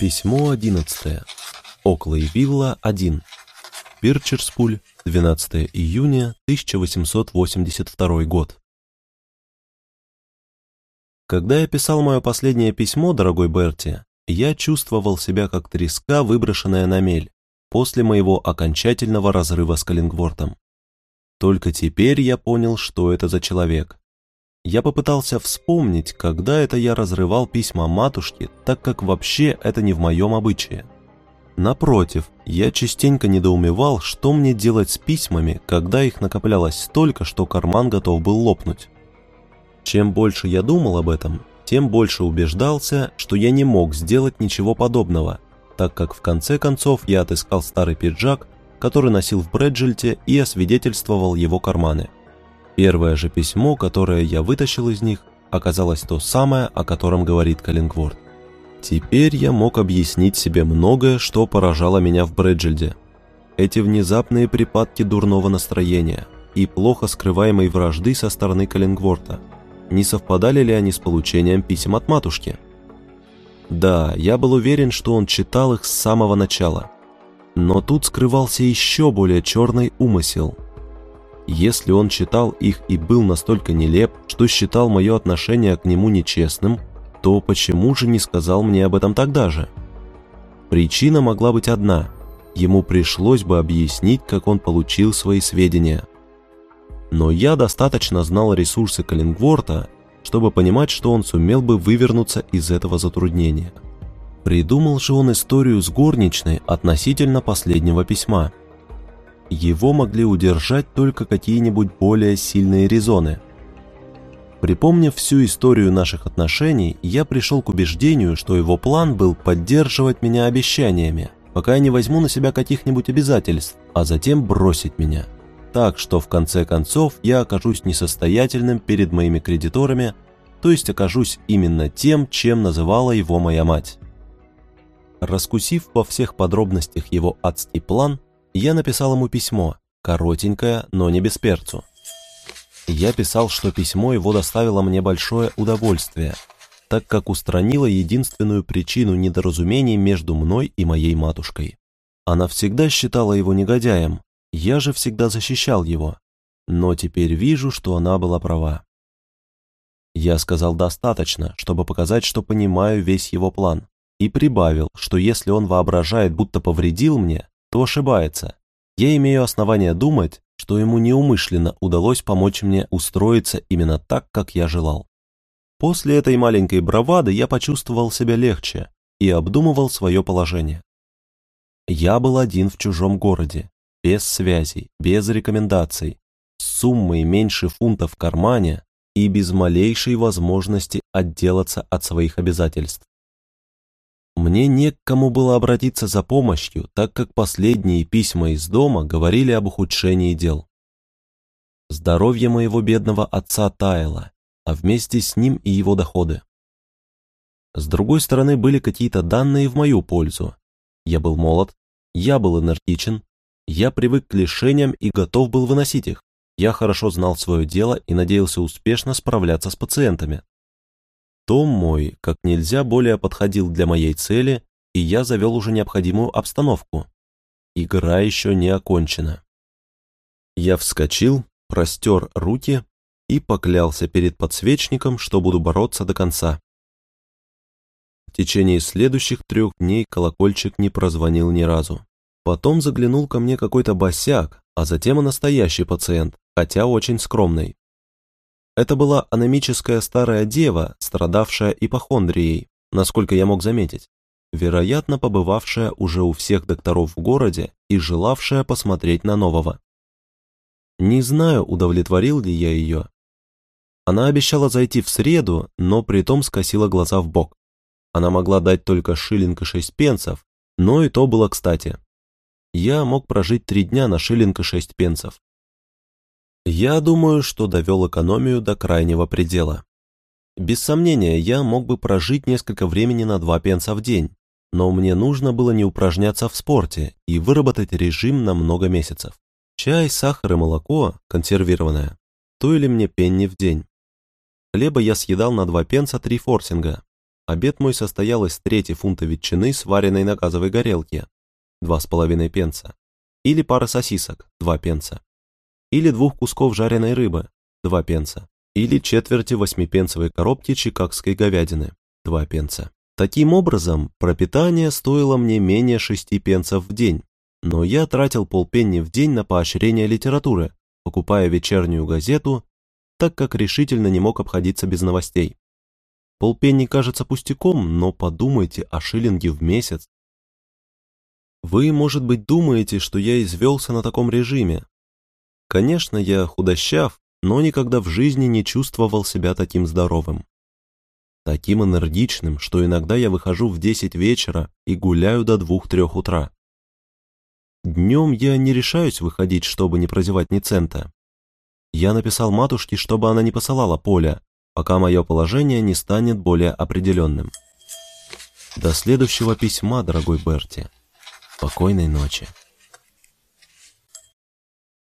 Письмо 11. Оклей Вилла 1. Пирчерспуль, 12 июня 1882 год. Когда я писал мое последнее письмо, дорогой Берти, я чувствовал себя как треска, выброшенная на мель, после моего окончательного разрыва с Каллингвортом. Только теперь я понял, что это за человек. Я попытался вспомнить, когда это я разрывал письма матушке, так как вообще это не в моем обычае. Напротив, я частенько недоумевал, что мне делать с письмами, когда их накоплялось столько, что карман готов был лопнуть. Чем больше я думал об этом, тем больше убеждался, что я не мог сделать ничего подобного, так как в конце концов я отыскал старый пиджак, который носил в Брэджельте и освидетельствовал его карманы. Первое же письмо, которое я вытащил из них, оказалось то самое, о котором говорит Каллингворд. Теперь я мог объяснить себе многое, что поражало меня в Брэджельде. Эти внезапные припадки дурного настроения и плохо скрываемой вражды со стороны Каллингворта. Не совпадали ли они с получением писем от матушки? Да, я был уверен, что он читал их с самого начала – но тут скрывался еще более черный умысел. Если он читал их и был настолько нелеп, что считал мое отношение к нему нечестным, то почему же не сказал мне об этом тогда же? Причина могла быть одна. Ему пришлось бы объяснить, как он получил свои сведения. Но я достаточно знал ресурсы Каллингворта, чтобы понимать, что он сумел бы вывернуться из этого затруднения. Придумал же он историю с горничной относительно последнего письма. Его могли удержать только какие-нибудь более сильные резоны. Припомнив всю историю наших отношений, я пришел к убеждению, что его план был поддерживать меня обещаниями, пока я не возьму на себя каких-нибудь обязательств, а затем бросить меня. Так что в конце концов я окажусь несостоятельным перед моими кредиторами, то есть окажусь именно тем, чем называла его моя мать. Раскусив во всех подробностях его адский план, я написал ему письмо, коротенькое, но не без перцу. Я писал, что письмо его доставило мне большое удовольствие, так как устранило единственную причину недоразумений между мной и моей матушкой. Она всегда считала его негодяем, я же всегда защищал его, но теперь вижу, что она была права. Я сказал достаточно, чтобы показать, что понимаю весь его план, и прибавил, что если он воображает, будто повредил мне, то ошибается. Я имею основания думать, что ему неумышленно удалось помочь мне устроиться именно так, как я желал. После этой маленькой бравады я почувствовал себя легче и обдумывал свое положение. Я был один в чужом городе, без связей, без рекомендаций, с суммой меньше фунта в кармане и без малейшей возможности отделаться от своих обязательств. Мне не к кому было обратиться за помощью, так как последние письма из дома говорили об ухудшении дел. Здоровье моего бедного отца таяло, а вместе с ним и его доходы. С другой стороны, были какие-то данные в мою пользу. Я был молод, я был энергичен, я привык к лишениям и готов был выносить их. Я хорошо знал свое дело и надеялся успешно справляться с пациентами. Том мой как нельзя более подходил для моей цели, и я завел уже необходимую обстановку. Игра еще не окончена. Я вскочил, простер руки и поклялся перед подсвечником, что буду бороться до конца. В течение следующих трех дней колокольчик не прозвонил ни разу. Потом заглянул ко мне какой-то босяк, а затем и настоящий пациент, хотя очень скромный. Это была анемическая старая дева, страдавшая ипохондрией, насколько я мог заметить, вероятно, побывавшая уже у всех докторов в городе и желавшая посмотреть на нового. Не знаю, удовлетворил ли я ее. Она обещала зайти в среду, но при том скосила глаза в бок. Она могла дать только шиллинг и шесть пенсов, но и то было кстати. Я мог прожить три дня на шиллинг и шесть пенсов. Я думаю, что довел экономию до крайнего предела. Без сомнения, я мог бы прожить несколько времени на два пенса в день, но мне нужно было не упражняться в спорте и выработать режим на много месяцев. Чай, сахар и молоко, консервированное, стоили мне пенни в день. Хлеба я съедал на два пенса три форсинга, Обед мой состоял из трети фунта ветчины, сваренной на газовой горелке, два с половиной пенса, или пары сосисок, два пенса, или двух кусков жареной рыбы, два пенса, или четверти восьмипенсовой коробки чикагской говядины, два пенса. Таким образом, пропитание стоило мне менее шести пенсов в день, но я тратил полпенни в день на поощрение литературы, покупая вечернюю газету, так как решительно не мог обходиться без новостей. Полпенни кажется пустяком, но подумайте о шиллинге в месяц. Вы, может быть, думаете, что я извелся на таком режиме. Конечно, я худощав, но никогда в жизни не чувствовал себя таким здоровым. Таким энергичным, что иногда я выхожу в 10 вечера и гуляю до 2-3 утра. Днем я не решаюсь выходить, чтобы не прозевать ни цента. Я написал матушке, чтобы она не посылала поля, пока мое положение не станет более определенным. До следующего письма, дорогой Берти. Спокойной ночи.